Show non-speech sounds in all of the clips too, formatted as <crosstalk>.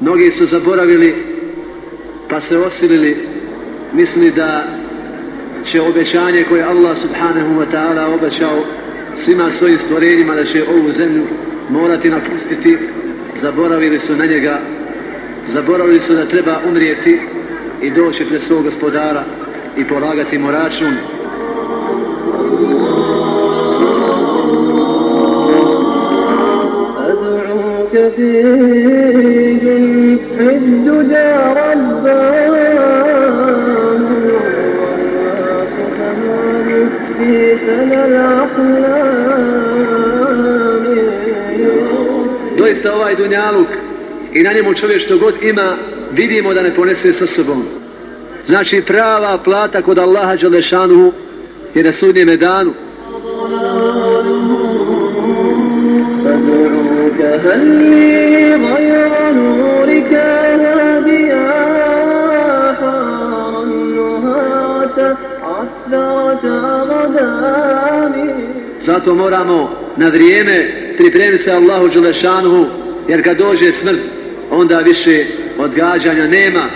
Mnogi su zaboravili pa se osilili misli da će obećanje koje Allah subhanahu wa ta'ala obećao svima svojim stvorenjima da će ovu zemlju morati napustiti zaboravili su na njega zaboravili su da treba umrijeti i doći pred svog gospodara i polagati mu račun أدعوك في الدجى ربان والناس تمام في سنى الأحلام Doista ovaj dunjaluk i na njemu čovjek što god ima vidimo da ne ponese sa sobom. Znači prava plata kod Allaha Đalešanu je na sudnjem danu. Zato moramo na vrijeme pripremiti se Allahu Đalešanu jer kad dođe smrt onda više odgađanja nema.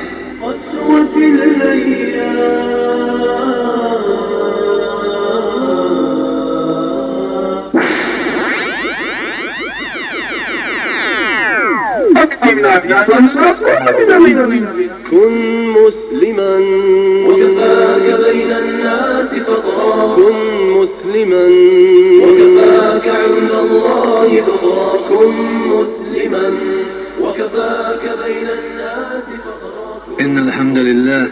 كن مسلما وكفاك بين الناس فقرا كن مسلما وكفاك عند الله فقرا كن مسلما إن الحمد لله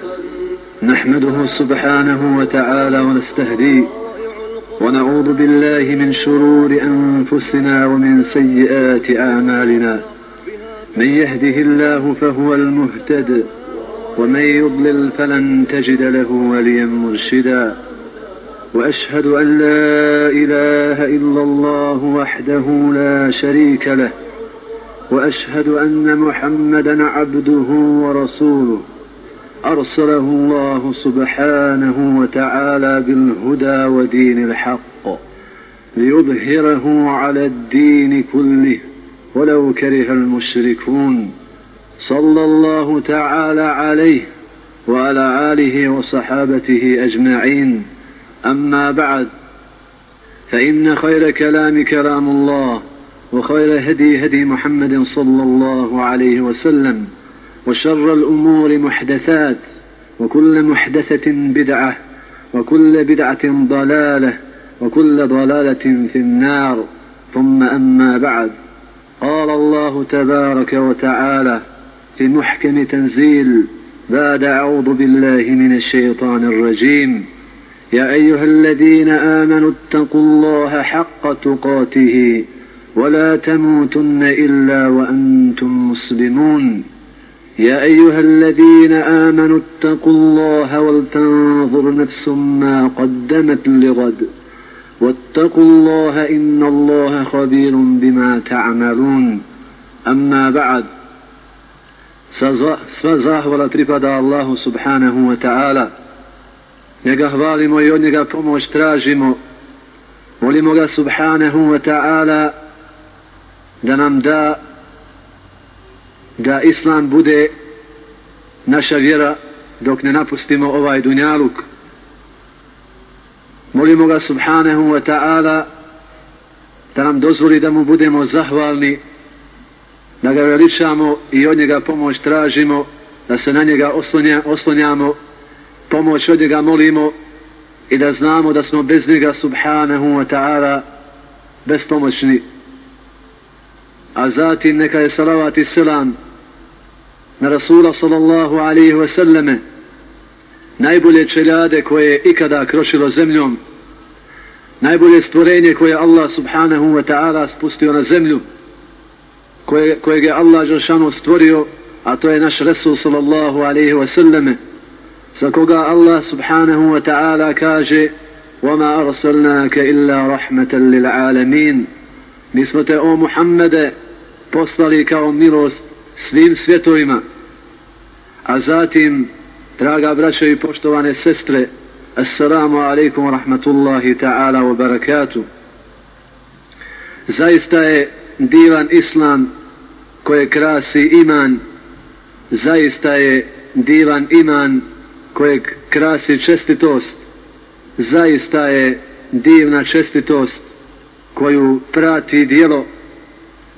نحمده سبحانه وتعالى ونستهديه ونعوذ بالله من شرور أنفسنا ومن سيئات أعمالنا. من يهده الله فهو المهتد ومن يضلل فلن تجد له وليا مرشدا. وأشهد أن لا إله إلا الله وحده لا شريك له. وأشهد أن محمدا عبده ورسوله. أرسله الله سبحانه وتعالى بالهدى ودين الحق ليظهره على الدين كله ولو كره المشركون. صلى الله تعالى عليه وعلى آله وصحابته أجمعين. أما بعد فإن خير كلام كلام الله وخير هدي هدي محمد صلى الله عليه وسلم وشر الأمور محدثات وكل محدثة بدعة وكل بدعة ضلالة وكل ضلالة في النار. ثم أما بعد قال الله تبارك وتعالى في محكم تنزيل بعد أعوذ بالله من الشيطان الرجيم. يا أيها الذين آمنوا اتقوا الله حق تقاته ولا تموتن إلا وأنتم مسلمون يا أيها الذين آمنوا اتقوا الله ولتنظر نفس ما قدمت لغد واتقوا الله إن الله خبير بما تعملون أما بعد sva zahvala pripada Allahu subhanahu wa ta'ala. Njega hvalimo i od njega pomoć tražimo. Molimo ga subhanahu wa ta'ala da nam da da Islam bude naša vjera dok ne napustimo ovaj dunjaluk. Molimo ga subhanahu wa ta'ala da nam dozvoli da mu budemo zahvalni, da ga veličamo i od njega pomoć tražimo, da se na njega oslonja, oslonjamo, pomoć od njega molimo i da znamo da smo bez njega subhanahu wa ta'ala bespomoćni A zatim neka je salavat i selam na Rasula sallallahu alaihi wa sallame, najbolje čeljade koje je ikada krošilo zemljom, najbolje stvorenje koje Allah subhanahu wa ta'ala spustio na zemlju, koje, kojeg je Allah Žešanu stvorio, a to je naš Resul sallallahu alaihi wa sallame, za koga Allah subhanahu wa ta'ala kaže وَمَا أَرْسَلْنَاكَ إِلَّا رَحْمَةً لِلْعَالَمِينَ Mi smo te, o Muhammede, poslali kao milost svim svjetovima. a zatim, draga braće i poštovane sestre, Assalamu alaikum wa rahmatullahi ta'ala wa barakatuh. Zaista je divan islam koje krasi iman, zaista je divan iman kojeg krasi čestitost, zaista je divna čestitost koju prati dijelo,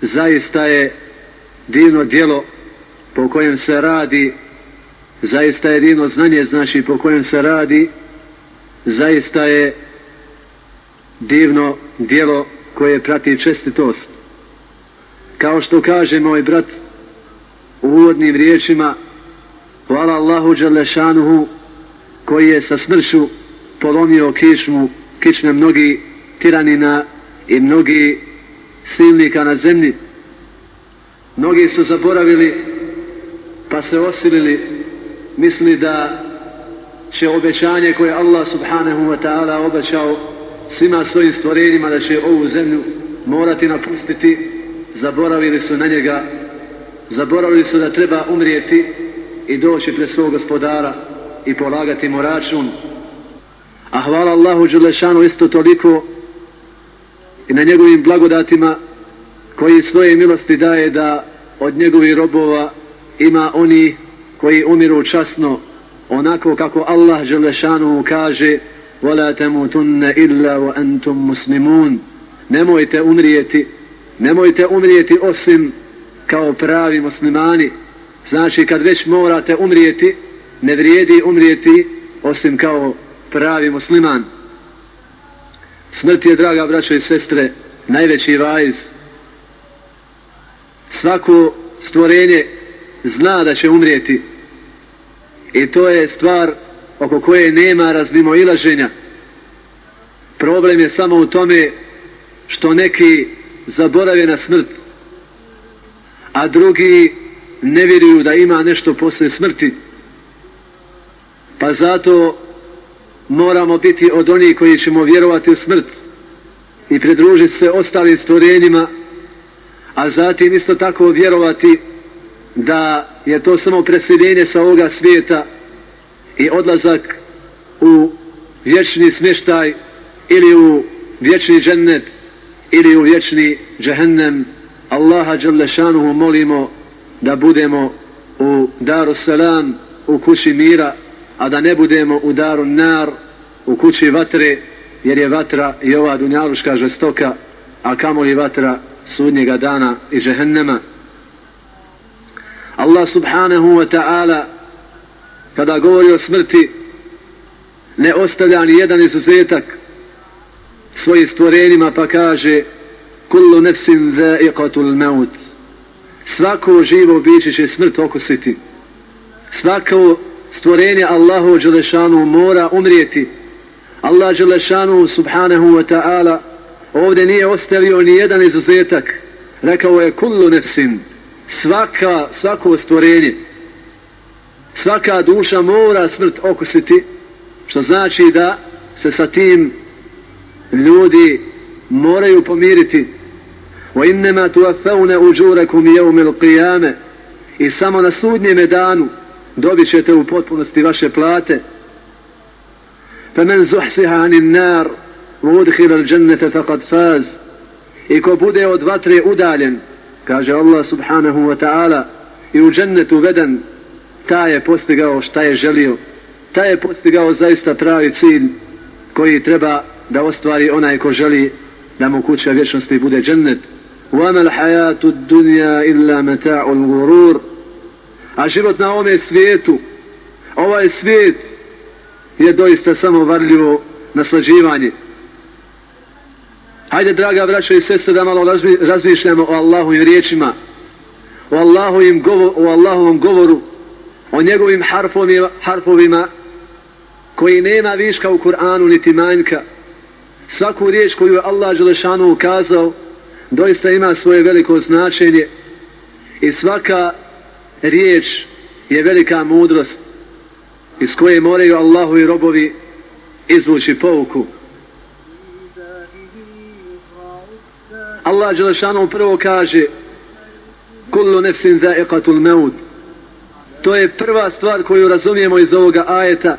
zaista je divno djelo po kojem se radi, zaista je divno znanje znači po kojem se radi, zaista je divno djelo koje prati čestitost. Kao što kaže moj brat u uvodnim riječima, hvala Allahu Đalešanuhu koji je sa smršu polomio kišmu, kičme mnogi tiranina i mnogi silnika na zemlji. Mnogi su zaboravili pa se osilili, misli da će obećanje koje Allah subhanahu wa ta'ala obećao svima svojim stvorenjima da će ovu zemlju morati napustiti, zaboravili su na njega, zaboravili su da treba umrijeti i doći pred svog gospodara i polagati mu račun. A hvala Allahu Đelešanu isto toliko i na njegovim blagodatima koji svoje milosti daje da od njegovih robova ima oni koji umiru časno onako kako Allah Đelešanu kaže وَلَا تَمُوتُنَّ إِلَّا وَأَنْتُمْ مُسْلِمُونَ Nemojte umrijeti, nemojte umrijeti osim kao pravi muslimani. Znači kad već morate umrijeti, ne vrijedi umrijeti osim kao pravi musliman. Smrt je, draga braćo i sestre, najveći vajz. Svako stvorenje zna da će umrijeti. I to je stvar oko koje nema razmimo ilaženja. Problem je samo u tome što neki zaborave na smrt, a drugi ne vjeruju da ima nešto posle smrti. Pa zato moramo biti od onih koji ćemo vjerovati u smrt i pridružiti se ostalim stvorenjima, a zatim isto tako vjerovati da je to samo preseljenje sa ovoga svijeta i odlazak u vječni smještaj ili u vječni džennet ili u vječni džehennem. Allaha Đalešanuhu molimo da budemo u daru salam u kući mira a da ne budemo u daru nar u kući vatre jer je vatra i ova dunjaluška žestoka a kamo li vatra sudnjega dana i džehennema. Allah subhanahu wa ta'ala kada govori o smrti ne ostavlja ni jedan izuzetak svojim stvorenima pa kaže kullu nefsim zaiqatul maut. Svako živo biće će smrt okusiti svako stvorenje Allahu Đelešanu mora umrijeti Allah Đelešanu subhanahu wa ta'ala ovdje nije ostavio ni jedan izuzetak rekao je kullu nefsin, svaka, svako stvorenje svaka duša mora smrt okusiti, što znači da se sa tim ljudi moraju pomiriti. Wa innama tuwaffawna ujurakum yawm al-qiyamah. I samo na sudnjem danu dobit ćete u potpunosti vaše plate. Faman zuhsiha 'anil nar wa udkhila al-jannata faqad faz. I ko bude od vatre udaljen, kaže Allah subhanahu wa ta'ala, i u džennetu veden, ta je postigao šta je želio, ta je postigao zaista pravi cilj koji treba da ostvari onaj ko želi da mu kuća vječnosti bude džennet. وَمَا الْحَيَاتُ الدُّنْيَا إِلَّا مَتَاعُ الْغُرُورِ A život na ovome svijetu, ovaj svijet je doista samo varljivo naslađivanje. Hajde, draga braća i sestre, da malo razmišljamo o Allahu i riječima, o Allahu im govor, o Allahovom govoru, o njegovim harfovima, harfovima koji nema viška u Kur'anu niti manjka. Svaku riječ koju je Allah Đelešanu ukazao doista ima svoje veliko značenje i svaka riječ je velika mudrost iz koje moraju Allahu i robovi izvući pouku. Allah Želešanu prvo kaže kullu nefsin za'iqatul meut To je prva stvar koju razumijemo iz ovoga ajeta,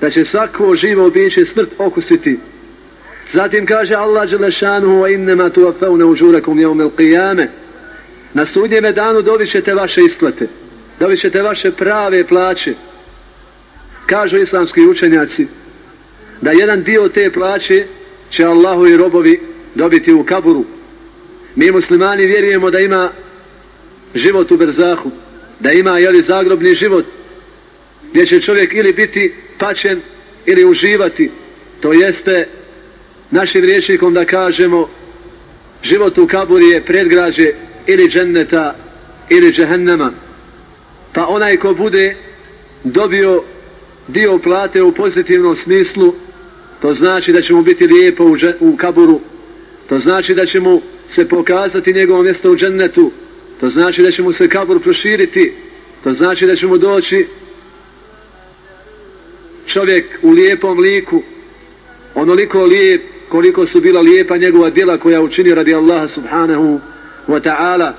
da će svako živo biće smrt okusiti. Zatim kaže Allah Đelešanu wa innama tu afavne uđurakum jeumel qiyame. Na sudnjeme danu dobit ćete vaše isplate, dobit ćete vaše prave plaće. Kažu islamski učenjaci, da jedan dio te plaće će Allahu i robovi dobiti u kaburu. Mi muslimani vjerujemo da ima život u Berzahu, da ima jeli, zagrobni život, gdje će čovjek ili biti pačen ili uživati. To jeste našim riječnikom da kažemo život u kaburi je predgrađe ili dženneta ili džehennema. Pa onaj ko bude dobio dio plate u pozitivnom smislu, to znači da će mu biti lijepo u, u kaburu, to znači da će mu se pokazati njegovo mjesto u džennetu, to znači da će mu se kabur proširiti, to znači da će mu doći čovjek u lijepom liku, onoliko lijep koliko su bila lijepa njegova djela koja učini radi Allaha subhanahu wa ta'ala,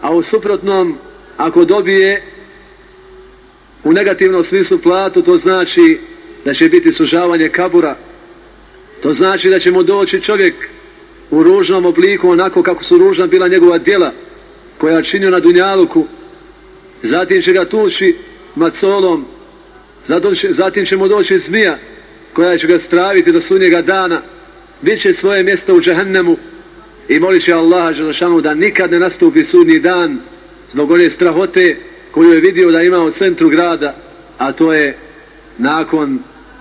a u suprotnom, ako dobije u negativnom smislu platu, to znači da će biti sužavanje kabura, to znači da će mu doći čovjek u ružnom obliku, onako kako su ružna bila njegova djela, koja činio na Dunjaluku, zatim će ga tući macolom, zatim će, zatim će mu doći zmija, koja će ga straviti do sunnjega dana, bit će svoje mjesto u džahennemu i molit će Allaha Želešanu da nikad ne nastupi sudni dan zbog one strahote koju je vidio da ima u centru grada, a to je nakon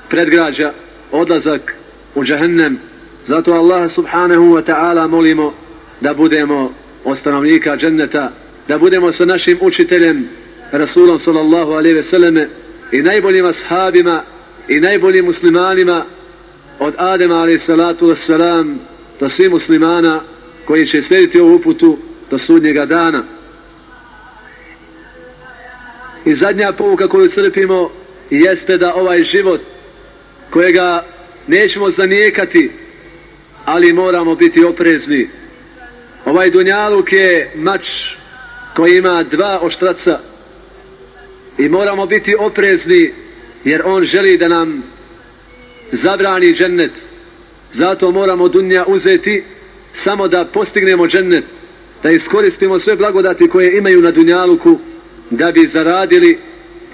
predgrađa odlazak u džahennem. Zato Allaha subhanahu wa ta'ala molimo da budemo od stanovnika dženneta, da budemo sa našim učiteljem Rasulom sallallahu alaihi ve selleme i najboljim ashabima i najboljim muslimanima od Adema alaihi salatu wassalam do svih muslimana koji će slediti ovu uputu do sudnjega dana. I zadnja povuka koju crpimo jeste da ovaj život kojega nećemo zanijekati, ali moramo biti oprezni. Ovaj dunjaluk je mač koji ima dva oštraca i moramo biti oprezni jer on želi da nam zabrani džennet. Zato moramo dunja uzeti samo da postignemo džennet, da iskoristimo sve blagodati koje imaju na dunjaluku, da bi zaradili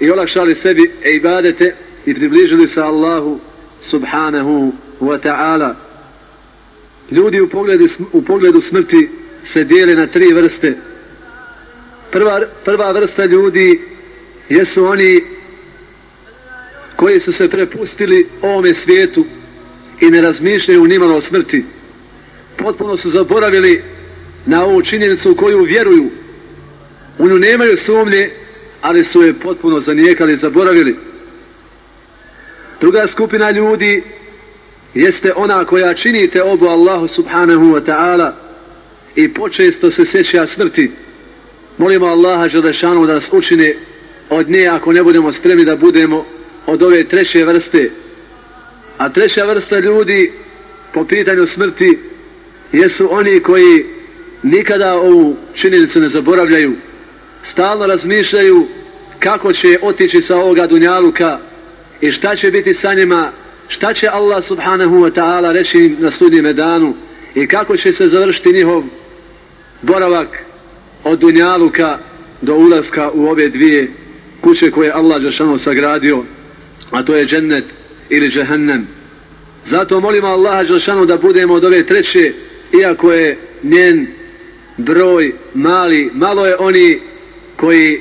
i olakšali sebi e ibadete i približili se Allahu subhanahu wa ta'ala. Ljudi u pogledu, u pogledu smrti se dijele na tri vrste. Prva, prva vrsta ljudi jesu oni koji su se prepustili ovome svijetu i ne razmišljaju nimalo o smrti. Potpuno su zaboravili na ovu činjenicu u koju vjeruju. U nju nemaju sumnje, ali su je potpuno zanijekali i zaboravili. Druga skupina ljudi jeste ona koja činite obu Allahu subhanahu wa ta'ala i počesto se sjeća smrti. Molimo Allaha Želešanu da nas učine od nje ako ne budemo spremni da budemo od ove treće vrste. A treća vrsta ljudi po pitanju smrti jesu oni koji nikada ovu činjenicu ne zaboravljaju. Stalno razmišljaju kako će otići sa ovoga dunjaluka i šta će biti sa njima, šta će Allah subhanahu wa ta'ala reći na sudnjime danu i kako će se završiti njihov boravak od dunjaluka do ulaska u ove dvije kuće koje Allah Žešanu sagradio a to je džennet ili džehennem. Zato molimo Allaha Đelšanu da budemo od ove treće, iako je njen broj mali, malo je oni koji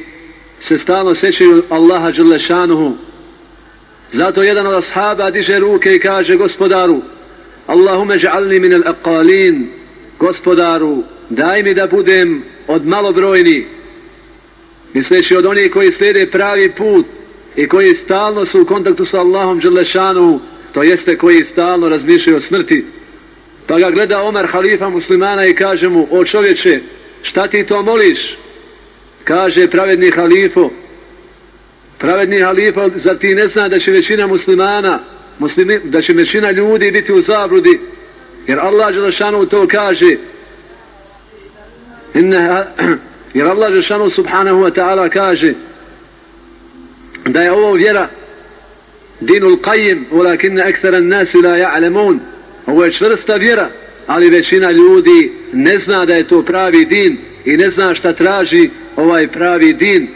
se stalno sećaju Allaha Đelešanuhu. Zato jedan od ashaba diže ruke i kaže gospodaru, Allahume dja'alni minel aqalin, gospodaru, daj mi da budem od malobrojni, misleći od onih koji slijede pravi put, i koji stalno su u kontaktu sa Allahom Đelešanu, to jeste koji stalno razmišljaju o smrti. Pa ga gleda Omer halifa muslimana i kaže mu, o čovječe, šta ti to moliš? Kaže pravedni halifo, pravedni halifo, za ti ne zna da će većina muslimana, muslimi, da će većina ljudi biti u zabludi, jer Allah Đelešanu to kaže, inna, <clears throat> jer Allah Đelešanu subhanahu wa ta'ala kaže da je ovo vjera dinul qajim, ulakinna ekthara nasi la ja'lemun. Ovo je čvrsta vjera, ali većina ljudi ne zna da je to pravi din i ne zna šta traži ovaj pravi din.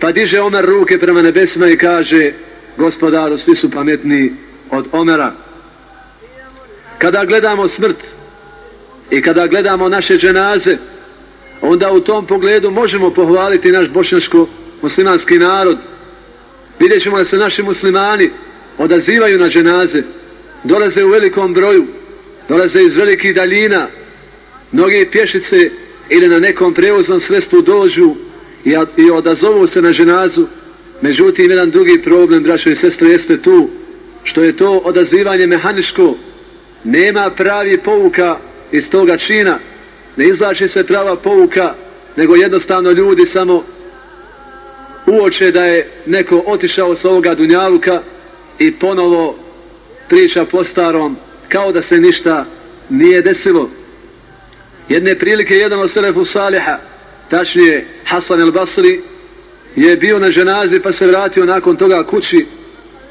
Pa diže Omer ruke prema nebesima i kaže gospodaru, svi su pametni od Omera. Kada gledamo smrt i kada gledamo naše dženaze, onda u tom pogledu možemo pohvaliti naš bošnjaško-muslimanski narod. Vidjet ćemo da se naši muslimani odazivaju na dženaze, dolaze u velikom broju, dolaze iz velikih daljina, mnogi pješice ili na nekom prevoznom sredstvu dođu i, i odazovu se na ženazu. Međutim, jedan drugi problem, braćo i sestre, jeste tu, što je to odazivanje mehaničko, nema pravi pouka iz toga čina, ne izlači se prava pouka, nego jednostavno ljudi samo uoče da je neko otišao s ovoga dunjaluka i ponovo priča po starom, kao da se ništa nije desilo. Jedne prilike, jedan od Selefu Saliha, tačnije Hasan el Basri, je bio na ženazi pa se vratio nakon toga kući,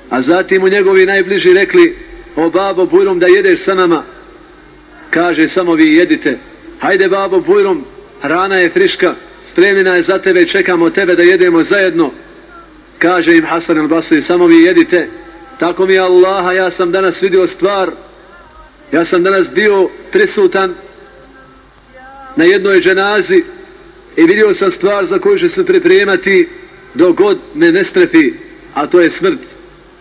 a zatim mu njegovi najbliži rekli, o babo Bujrom da jedeš sa nama, kaže samo vi jedite, hajde babo Bujrom, hrana je friška, spremljena je za tebe, čekamo tebe da jedemo zajedno, kaže im Hasan el Basri, samo vi jedite, tako mi je Allaha, ja sam danas vidio stvar, ja sam danas bio prisutan na jednoj dženazi i vidio sam stvar za koju će se pripremati dok god me ne strepi, a to je smrt,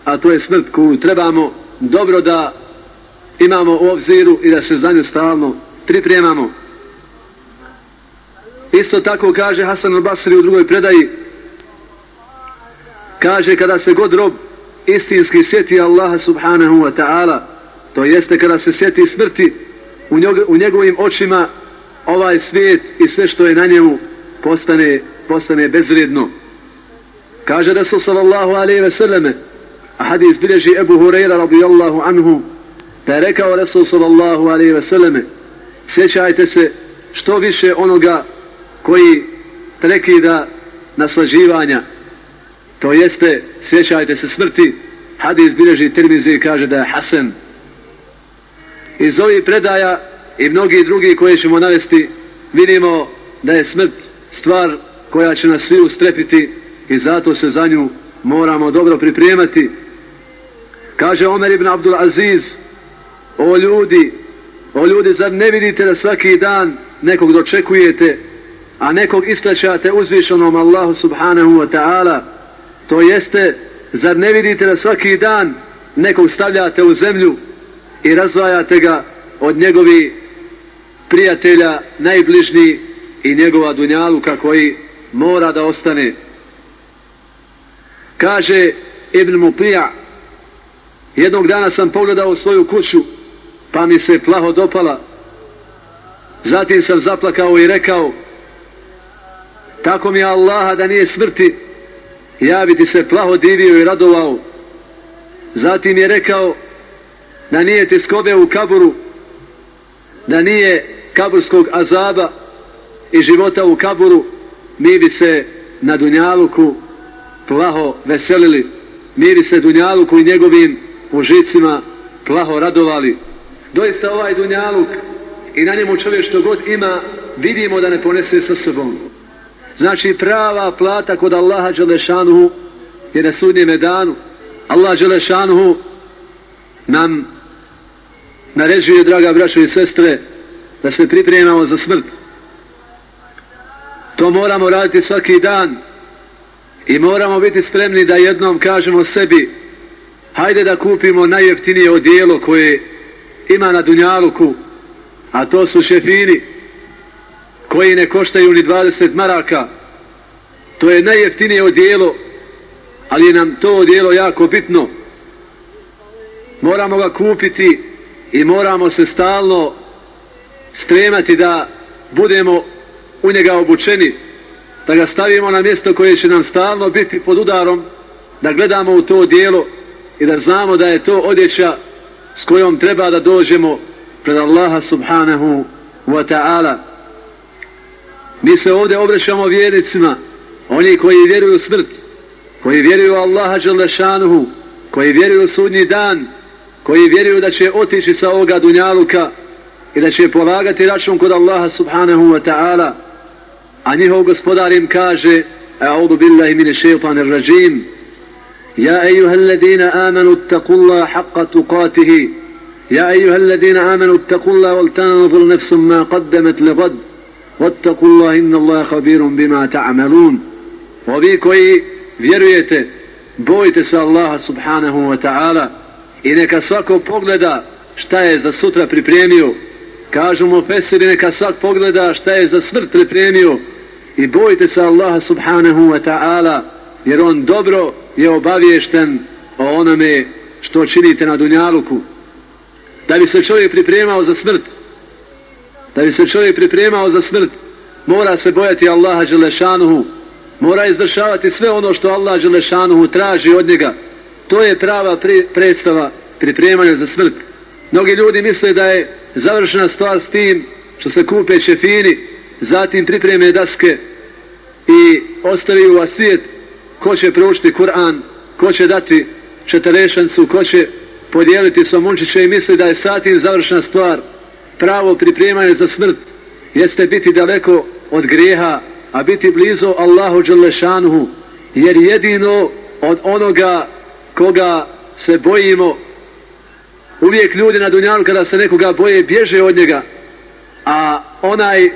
a to je smrt koju trebamo dobro da imamo u obziru i da se za nju stalno pripremamo. Isto tako kaže Hasan al-Basri u drugoj predaji, kaže kada se god rob istinski sjeti Allaha subhanahu wa ta'ala, to jeste kada se sjeti smrti u, njog, u njegovim očima ovaj svijet i sve što je na njemu postane, postane bezvredno. Kaže Rasul sallallahu alaihi ve selleme, a hadis bilježi Ebu Hureyra radijallahu anhu, da je rekao Rasul sallallahu alaihi ve selleme, sjećajte se što više onoga koji prekida naslaživanja, to jeste sjećajte se smrti, hadis bileži Tirmizi i kaže da je Hasan. Iz ovih predaja i mnogi drugi koje ćemo navesti, vidimo da je smrt stvar koja će nas svi ustrepiti i zato se za nju moramo dobro pripremati. Kaže Omer ibn Abdul Aziz, o ljudi, o ljudi, zar ne vidite da svaki dan nekog dočekujete, a nekog istraćate uzvišenom Allahu subhanahu wa ta'ala, to jeste, zar ne vidite da svaki dan nekog stavljate u zemlju i razvajate ga od njegovi prijatelja najbližniji i njegova dunjaluka koji mora da ostane. Kaže Ibn Mupija, jednog dana sam pogledao svoju kuću, pa mi se plaho dopala. Zatim sam zaplakao i rekao, tako mi je Allaha da nije smrti, ja bi ti se plaho divio i radovao. Zatim je rekao, da nije ti skobe u kaburu, da nije kaburskog azaba, i života u kaburu, mi bi se na Dunjaluku plaho veselili, mi bi se Dunjaluku i njegovim užicima plaho radovali. Doista ovaj Dunjaluk i na njemu čovjek što god ima, vidimo da ne ponese sa sobom. Znači prava plata kod Allaha Đelešanuhu je na sudnjeme danu. Allah Đelešanuhu nam naređuje, draga braćo i sestre, da se pripremamo za smrt. To moramo raditi svaki dan i moramo biti spremni da jednom kažemo sebi hajde da kupimo najjeftinije odijelo koje ima na Dunjaluku, a to su šefini koji ne koštaju ni 20 maraka. To je najjeftinije odijelo, ali je nam to odijelo jako bitno. Moramo ga kupiti i moramo se stalno spremati da budemo u njega obučeni, da ga stavimo na mjesto koje će nam stalno biti pod udarom, da gledamo u to dijelo i da znamo da je to odjeća s kojom treba da dođemo pred Allaha subhanahu wa ta'ala. Mi se ovdje obraćamo vjernicima, oni koji vjeruju u smrt, koji vjeruju Allaha Đalešanuhu, koji vjeruju u sudnji dan, koji vjeruju da će otići sa ovoga dunjaluka i da će polagati račun kod Allaha subhanahu wa ta'ala, a njihov gospodar im kaže, أعوذ بالله من الشيطان الرجيم Ja أيها الذين آمنوا اتقوا الله haqqa تقاته Ja أيها الذين آمنوا اتقوا الله ولتنظر نفس ما ma qaddamat واتقوا الله إن الله inna بما تعملون bima ta'amalun. Ovi koji vjerujete, bojite se Allaha subhanahu wa ta'ala i neka svako pogleda šta je za sutra pripremio. Kažu mu Fesiri, neka svak pogleda šta je za smrt pripremio i bojite se Allaha subhanahu wa ta'ala jer on dobro je obaviješten o onome što činite na dunjaluku. Da bi se čovjek pripremao za smrt, da bi se čovjek pripremao za smrt, mora se bojati Allaha Đelešanuhu, mora izvršavati sve ono što Allah Đelešanuhu traži od njega. To je prava pri, predstava pripremanja za smrt. Mnogi ljudi misle da je završena stvar s tim što se kupe čefini, zatim pripreme daske i ostavi u asijet ko će proučiti Kur'an, ko će dati četarešencu, ko će podijeliti somunčiće i misli da je satim završena stvar. Pravo pripremanje za smrt jeste biti daleko od grijeha, a biti blizu Allahu Đelešanuhu, jer jedino od onoga koga se bojimo, uvijek ljudi na dunjalu kada se nekoga boje, bježe od njega, a onaj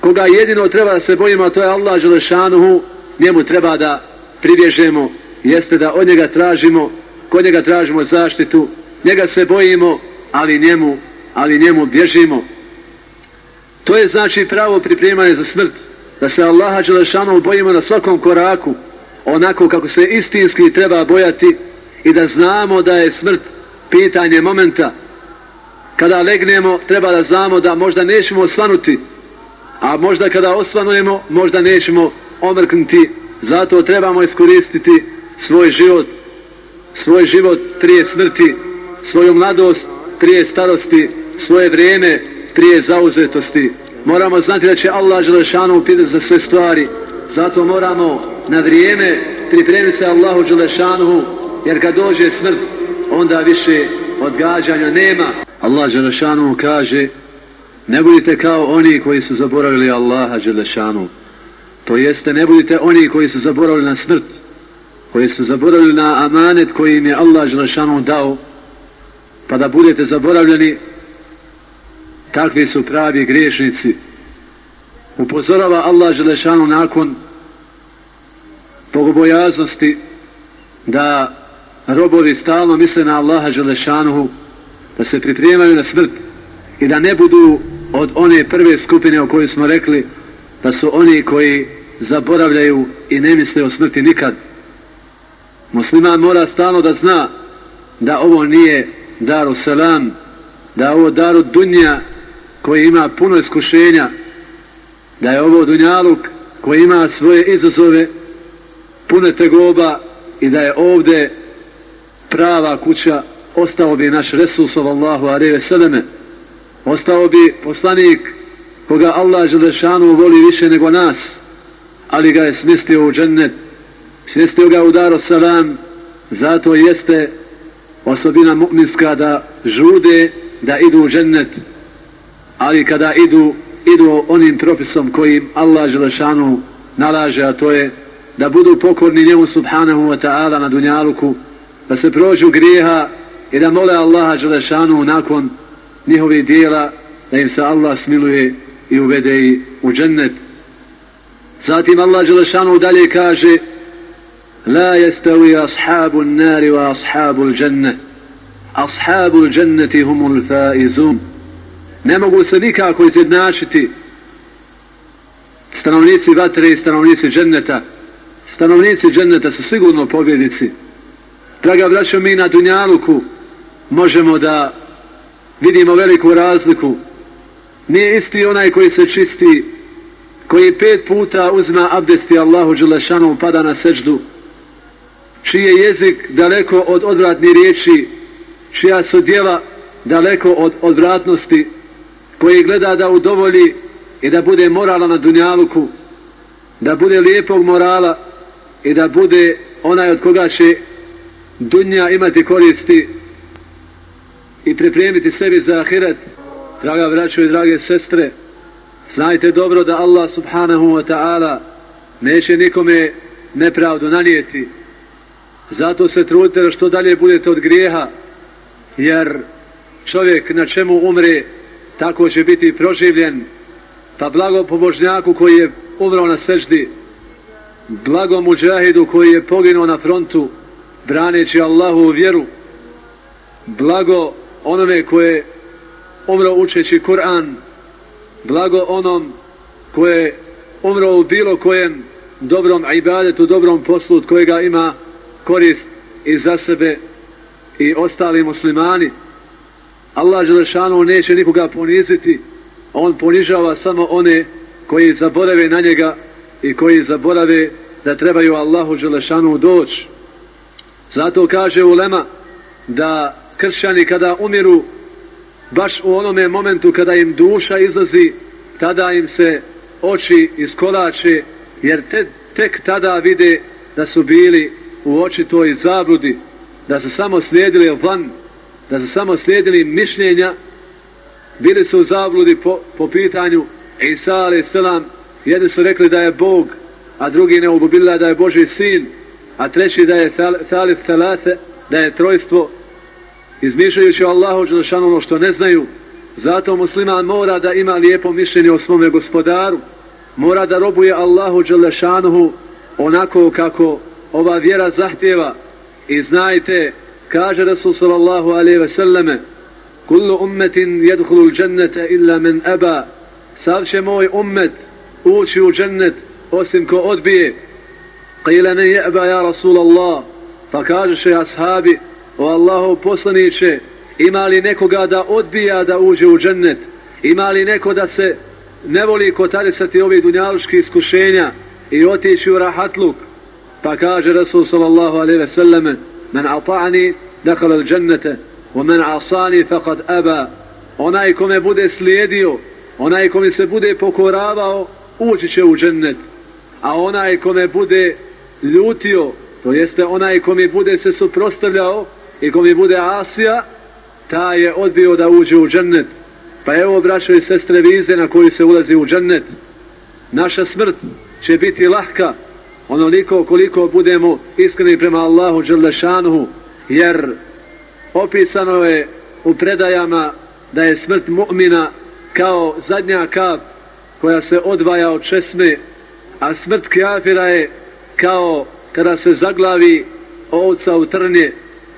koga jedino treba da se bojimo, a to je Allah Đelešanuhu, njemu treba da pribježemo, jeste da od njega tražimo, kod njega tražimo zaštitu, njega se bojimo, ali njemu, ali njemu bježimo. To je znači pravo pripremanje za smrt da se Allaha Đelešanu bojimo na svakom koraku, onako kako se istinski treba bojati i da znamo da je smrt pitanje momenta. Kada legnemo, treba da znamo da možda nećemo osvanuti, a možda kada osvanujemo, možda nećemo omrknuti. Zato trebamo iskoristiti svoj život, svoj život prije smrti, svoju mladost prije starosti, svoje vrijeme prije zauzetosti moramo znati da će Allah Đelešanu pitati za sve stvari. Zato moramo na vrijeme pripremiti se Allahu Đelešanu jer kad dođe smrt, onda više odgađanja nema. Allah Đelešanu kaže, ne budite kao oni koji su zaboravili Allaha Đelešanu. To jeste, ne budite oni koji su zaboravili na smrt, koji su zaboravili na amanet koji im je Allah Đelešanu dao, pa da budete zaboravljeni kakvi su pravi griješnici. Upozorava Allah Želešanu nakon bogobojaznosti da robovi stalno misle na Allaha Želešanuhu, da se pripremaju na smrt i da ne budu od one prve skupine o kojoj smo rekli da su oni koji zaboravljaju i ne misle o smrti nikad. Musliman mora stalno da zna da ovo nije daru selam, da ovo daru dunja koji ima puno iskušenja, da je ovo dunjaluk koji ima svoje izazove, pune tegoba i da je ovde prava kuća, ostao bi naš Resul sallallahu alaihi ve selleme, ostao bi poslanik koga Allah Želešanu voli više nego nas, ali ga je smistio u džennet, smistio ga u daro salam, zato jeste osobina mu'minska da žude da idu u džennet, ali kada idu, idu onim propisom kojim Allah Želešanu nalaže, a to je da budu pokorni njemu subhanahu wa ta'ala na dunjaluku, da se prođu grijeha i da mole Allaha Želešanu nakon njihovih dijela, da im se Allah smiluje i uvede i u džennet. Zatim Allah Želešanu dalje kaže La jestavi ashabu nari wa ashabu l'đenne Ashabu l'đenneti humul faizum ne mogu se nikako izjednačiti stanovnici vatre i stanovnici dženneta. Stanovnici dženneta su sigurno pobjednici. Draga braćo, mi na Dunjaluku možemo da vidimo veliku razliku. Nije isti onaj koji se čisti, koji pet puta uzma abdesti Allahu Đelešanu pada na seđdu, čiji je jezik daleko od odvratnih riječi, čija su djela daleko od odvratnosti, koji gleda da udovolji i da bude morala na dunjaluku, da bude lijepog morala i da bude onaj od koga će dunja imati koristi i pripremiti sebi za ahiret. Draga braćo i drage sestre, znajte dobro da Allah subhanahu wa ta'ala neće nikome nepravdu nanijeti. Zato se trudite da što dalje budete od grijeha, jer čovjek na čemu umre, tako će biti proživljen. Pa blago pobožnjaku koji je umrao na seždi, blago muđahidu koji je poginuo na frontu, braneći Allahu vjeru, blago onome koje umro učeći Kur'an, blago onom koje umro u bilo kojem dobrom ibadetu, dobrom poslu od kojega ima korist i za sebe i ostali muslimani. Allah Želešanu neće nikoga poniziti, on ponižava samo one koji zaborave na njega i koji zaborave da trebaju Allahu Želešanu doći. Zato kaže Ulema da kršćani kada umiru baš u onome momentu kada im duša izlazi tada im se oči iskolače jer te, tek tada vide da su bili u oči toj zabludi da su samo slijedili van da su samo slijedili mišljenja bili su u zabludi po, po pitanju Isa alaih selam jedni su rekli da je Bog a drugi ne da je Boži sin a treći da je Thalif Thalate da je trojstvo izmišljajući Allahu Đelešanu ono što ne znaju. Zato musliman mora da ima lijepo mišljenje o svome gospodaru. Mora da robuje Allahu Đelešanuhu onako kako ova vjera zahtjeva. I znajte, kaže Rasul sallallahu alaihi ve selleme, Kullu ummetin jedhulu džennete illa men eba. Sav će moj ummet ući u džennet osim ko odbije. Qila men jeba ja Rasulallah. Pa kaže še ashabi, o Allahov poslaniće, ima li nekoga da odbija da uđe u džennet? Ima li neko da se ne voli kotarisati ovi dunjaluški iskušenja i otići u rahatluk? Pa kaže Rasul sallallahu alaihi ve selleme, men ata'ani dakle al džennete, o men asani faqad aba. Onaj kome bude slijedio, onaj kome se bude pokoravao, ući će u džennet. A onaj kome bude ljutio, to jeste onaj kome bude se suprostavljao, i kome bude Asija, ta je odbio da uđe u džennet. Pa evo, braćo i sestre, vize na koji se ulazi u džennet. Naša smrt će biti lahka, onoliko koliko budemo iskreni prema Allahu Đerlešanuhu, jer opisano je u predajama da je smrt mu'mina kao zadnja kap koja se odvaja od česme, a smrt kafira je kao kada se zaglavi ovca u trnje,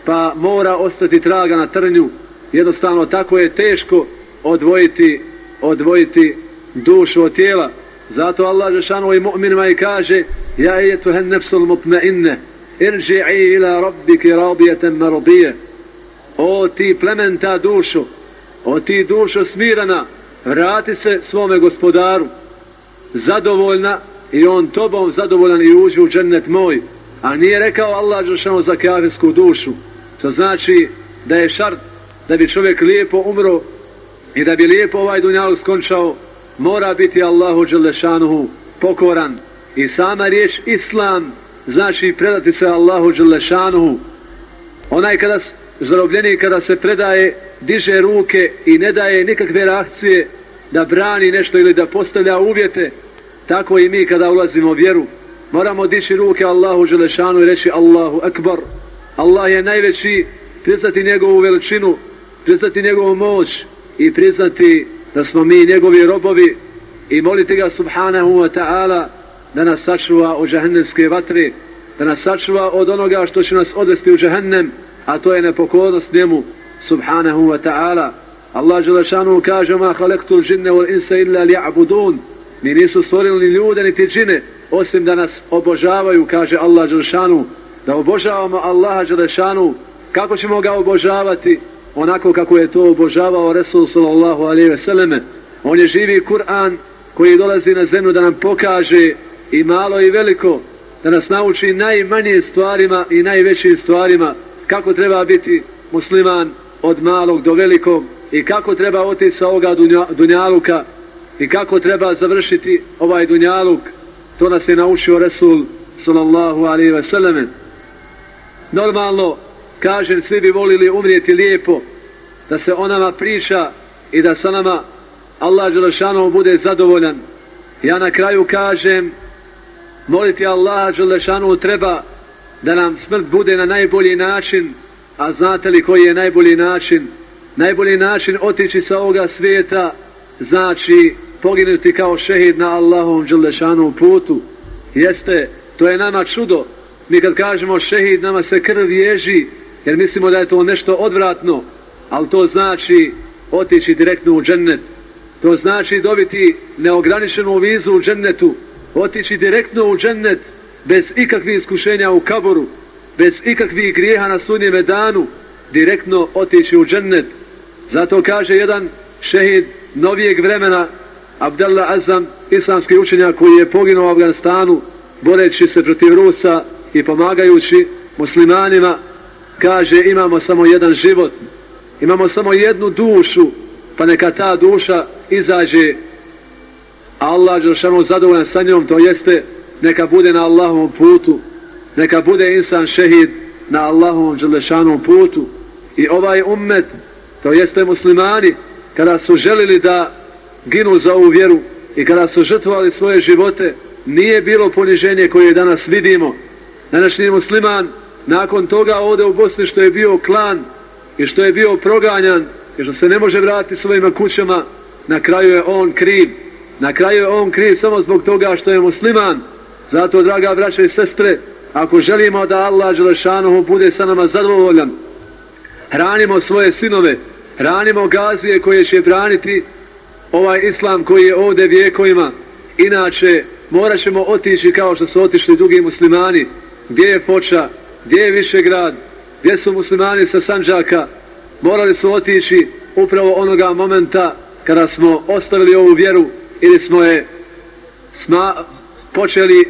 pa mora ostati traga na trnju. Jednostavno tako je teško odvojiti, odvojiti dušu od tijela. Zato Allah Žešanu i mu'minima i kaže Ja je tu nefsul mutmainne irži'i ila rabbiki rabijeten marubije O ti plementa dušo O ti dušo smirana Vrati se svome gospodaru. Zadovoljna I on tobom zadovoljan i uđi u džennet moj. A nije rekao Allah Žešanu za kafirsku dušu. To znači da je šart da bi čovjek lijepo umro i da bi lijepo ovaj dunjalog skončao, mora biti Allahu Đelešanuhu pokoran. I sama riječ Islam znači predati se Allahu Đelešanuhu. Onaj kada zarobljeni kada se predaje, diže ruke i ne daje nikakve reakcije da brani nešto ili da postavlja uvjete, tako i mi kada ulazimo u vjeru. Moramo dići ruke Allahu Đelešanu i reći Allahu Akbar. Allah je najveći, priznati njegovu veličinu, priznati njegovu moć i priznati da smo mi njegovi robovi i molite ga subhanahu wa ta'ala da nas sačuva od žahennemske vatre, da nas sačuva od onoga što će nas odvesti u žahennem, a to je nepokornost njemu subhanahu wa ta'ala. Allah Želešanu kaže ma halektul džinne wal insa illa li abudun mi nisu stvorili ni ljude niti džine osim da nas obožavaju kaže Allah Želešanu da obožavamo Allaha Želešanu, kako ćemo ga obožavati? Onako kako je to obožavao Resul sallallahu alaihi ve selleme. On je živi Kur'an koji dolazi na zemlju da nam pokaže i malo i veliko, da nas nauči najmanje stvarima i najvećim stvarima kako treba biti musliman od malog do velikog i kako treba otići sa ovoga dunja, dunjaluka i kako treba završiti ovaj dunjaluk. To nas je naučio Resul sallallahu alaihi ve selleme. normalno, kažem, svi bi volili umrijeti lijepo, da se o nama priča i da sa nama Allah Đelešanovu bude zadovoljan. Ja na kraju kažem, moliti Allah Đelešanovu treba da nam smrt bude na najbolji način, a znate li koji je najbolji način? Najbolji način otići sa ovoga svijeta znači poginuti kao šehid na Allahom Đelešanovu putu. Jeste, to je nama čudo. Mi kad kažemo šehid, nama se krv ježi, jer mislimo da je to nešto odvratno, ali to znači otići direktno u džennet. To znači dobiti neograničenu vizu u džennetu, otići direktno u džennet bez ikakvih iskušenja u kaboru, bez ikakvih grijeha na sunnjeme danu, direktno otići u džennet. Zato kaže jedan šehid novijeg vremena, Abdallah Azam, islamski učenjak koji je poginuo u Afganistanu, boreći se protiv Rusa i pomagajući muslimanima, kaže imamo samo jedan život, imamo samo jednu dušu, pa neka ta duša izađe, Allah je šano zadovoljan sa njom, to jeste neka bude na Allahovom putu, neka bude insan šehid na Allahovom želešanom putu. I ovaj ummet, to jeste muslimani, kada su želili da ginu za ovu vjeru i kada su žrtvovali svoje živote, nije bilo poniženje koje danas vidimo. Današnji musliman, nakon toga ode u Bosni što je bio klan i što je bio proganjan i što se ne može vratiti svojima kućama, na kraju je on kriv. Na kraju je on kriv samo zbog toga što je musliman. Zato, draga braća i sestre, ako želimo da Allah Đelešanohu bude sa nama zadovoljan, hranimo svoje sinove, hranimo gazije koje će braniti ovaj islam koji je ovdje vijekovima. Inače, morat ćemo otići kao što su otišli drugi muslimani. Gdje je poča, gdje je Višegrad, gdje su muslimani sa Sanđaka. Morali su otići upravo onoga momenta kada smo ostavili ovu vjeru ili smo je sma, počeli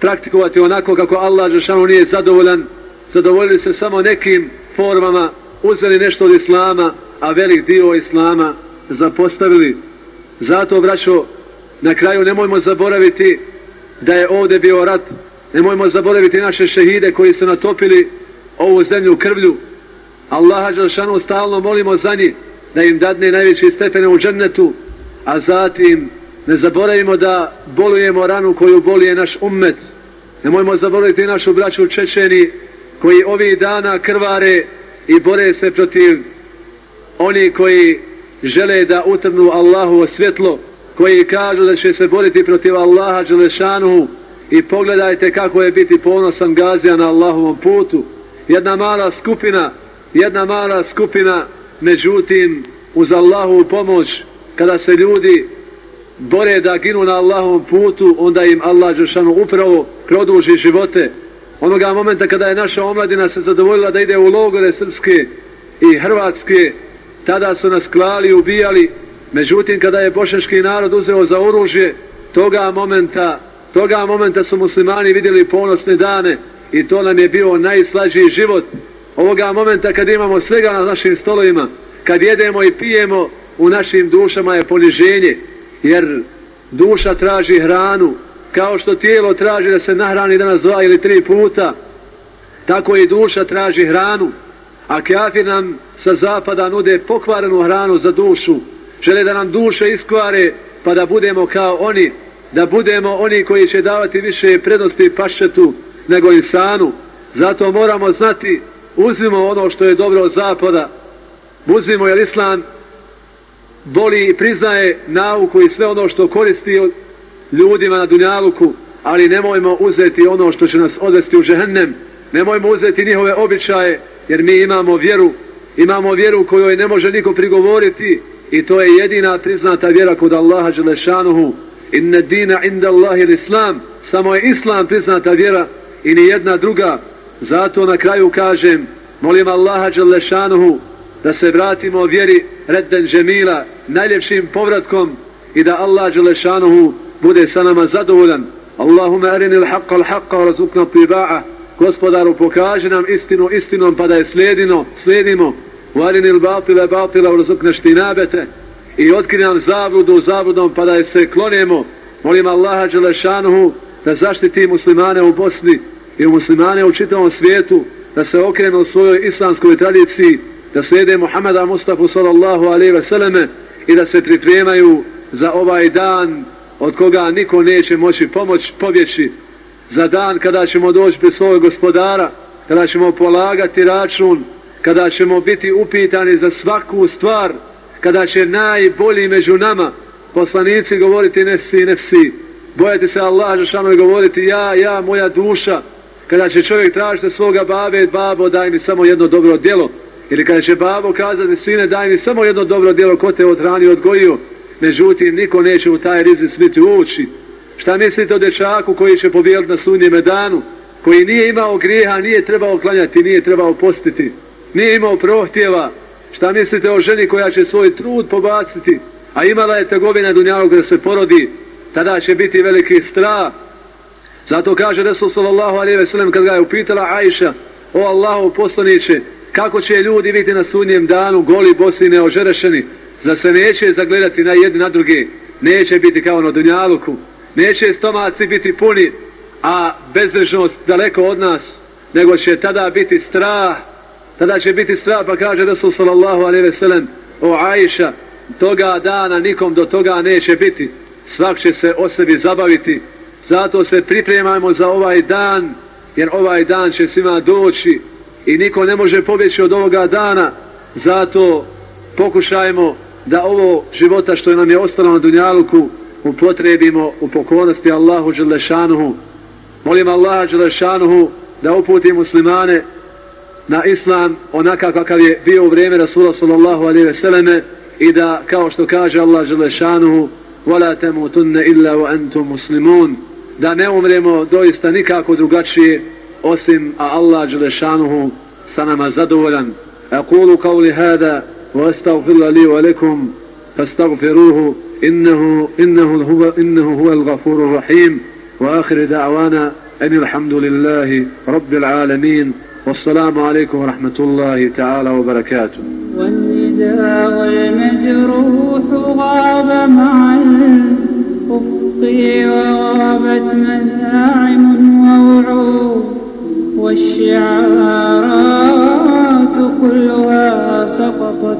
praktikovati onako kako Allah Žešanu nije zadovoljan, zadovoljili se samo nekim formama, uzeli nešto od Islama, a velik dio Islama zapostavili. Zato, braćo, na kraju nemojmo zaboraviti da je ovdje bio rat, nemojmo zaboraviti naše šehide koji su natopili ovu zemlju krvlju. Allaha Đalšanu stalno molimo za njih da im dadne najveći stepene u džennetu, a zatim ne zaboravimo da bolujemo ranu koju bolije naš ummet. Nemojmo zaboraviti našu braću Čečeni koji ovih dana krvare i bore se protiv oni koji žele da utrnu Allahu svjetlo, koji kažu da će se boriti protiv Allaha Đelešanu i pogledajte kako je biti ponosan gazija na Allahovom putu. Jedna mala skupina, jedna mala skupina, međutim, uz Allahovu pomoć, kada se ljudi bore da ginu na Allahovom putu, onda im Allah Žešanu upravo produži živote. Onoga momenta kada je naša omladina se zadovoljila da ide u logore srpske i hrvatske, tada su nas klali i ubijali. Međutim, kada je bošaški narod uzeo za oružje, toga momenta, toga momenta su muslimani vidjeli ponosne dane i to nam je bio najslađiji život. Ovoga momenta kad imamo svega na našim stolovima, kad jedemo i pijemo, u našim dušama je poniženje, jer duša traži hranu, kao što tijelo traži da se nahrani danas dva ili tri puta, tako i duša traži hranu, a kafir nam sa zapada nude pokvarenu hranu za dušu, žele da nam duše iskvare pa da budemo kao oni, da budemo oni koji će davati više prednosti pašetu nego insanu. Zato moramo znati, uzmimo ono što je dobro od zapada, uzmimo jer islam boli i priznaje nauku i sve ono što koristi ljudima na dunjaluku, ali nemojmo uzeti ono što će nas odvesti u žehennem, nemojmo uzeti njihove običaje, jer mi imamo vjeru, imamo vjeru kojoj ne može niko prigovoriti i to je jedina priznata vjera kod Allaha Đelešanuhu inna dina inda Allahi l'Islam, samo je Islam priznata vjera i ni jedna druga. Zato na kraju kažem, molim Allaha Đelešanuhu da se vratimo vjeri redden džemila, najljepšim povratkom i da Allah Đelešanuhu bude sa nama zadovoljan. Allahumma arini l-haqqa l-haqqa razukna tiba'a. Gospodaru pokaži nam istinu istinom pa da je slijedino, slijedimo. U arini batila batila razukna štinabete. I otkri nam zabludu zabludom pa da je se klonijemo. Molim Allaha Đelešanuhu da zaštiti muslimane u Bosni i muslimane u čitavom svijetu da se okrenu svojoj islamskoj tradiciji, da slijede Muhammeda Mustafa sallallahu alaihi ve selleme i da se pripremaju za ovaj dan od koga niko neće moći pomoć povjeći za dan kada ćemo doći pred svojeg gospodara, kada ćemo polagati račun, kada ćemo biti upitani za svaku stvar, kada će najbolji među nama poslanici govoriti nefsi, nefsi, bojati se Allah, Žešanu i govoriti ja, ja, moja duša, kada će čovjek tražiti svoga babe, babo, daj mi samo jedno dobro djelo, ili kada će babo kazati, sine, daj mi samo jedno dobro djelo, ko te odhrani odgojio, međutim, niko neće u taj rizik smiti ući. Šta mislite o dečaku koji će pobijeliti na sunnjeme danu, koji nije imao grijeha, nije trebao klanjati, nije trebao postiti, nije imao prohtjeva, šta mislite o ženi koja će svoj trud pobaciti, a imala je tegovina dunjavog da se porodi, tada će biti veliki strah. Zato kaže Resul sallallahu alaihi ve sellem kad ga je upitala Aisha, o Allahu poslaniće, kako će ljudi biti na sunnijem danu, goli, bosi, neožerešeni, za se neće zagledati na jedni na druge, neće biti kao na dunjaluku, neće stomaci biti puni, a bezbrižnost daleko od nas, nego će tada biti strah, tada će biti strah, pa kaže Resul sallallahu alaihi ve sellem, o Ajša, toga dana nikom do toga neće biti, svak će se o sebi zabaviti, zato se pripremajmo za ovaj dan, jer ovaj dan će svima doći i niko ne može pobjeći od ovoga dana, zato pokušajmo da ovo života što nam je ostalo na Dunjaluku upotrebimo u pokornosti Allahu Đelešanuhu. Molim Allaha Đelešanuhu da uputi muslimane na islam onakav kakav je bio u vrijeme Rasula sallallahu alaihi ve selleme i da kao što kaže Allah Đelešanuhu وَلَا تَمُوتُنَّ إِلَّا وَأَنْتُمْ مُسْلِمُونَ da ne umremo doista nikako drugačije osim a Allah Đelešanuhu sa nama zadovoljan أقول قولي هذا وأستغفر لي ولكم فاستغفروه إنه, إنه, هو, إنه هو الغفور الرحيم وآخر دعوانا أن الحمد لله رب العالمين والسلام عليكم ورحمة الله تعالى وبركاته. والنداء والمجروح غاب مع الأفق وغابت مزاعم ووعود والشعارات كلها سقطت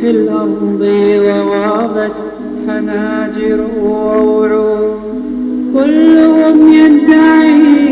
في الأرض وغابت حناجر ووعود. كلهم يدعي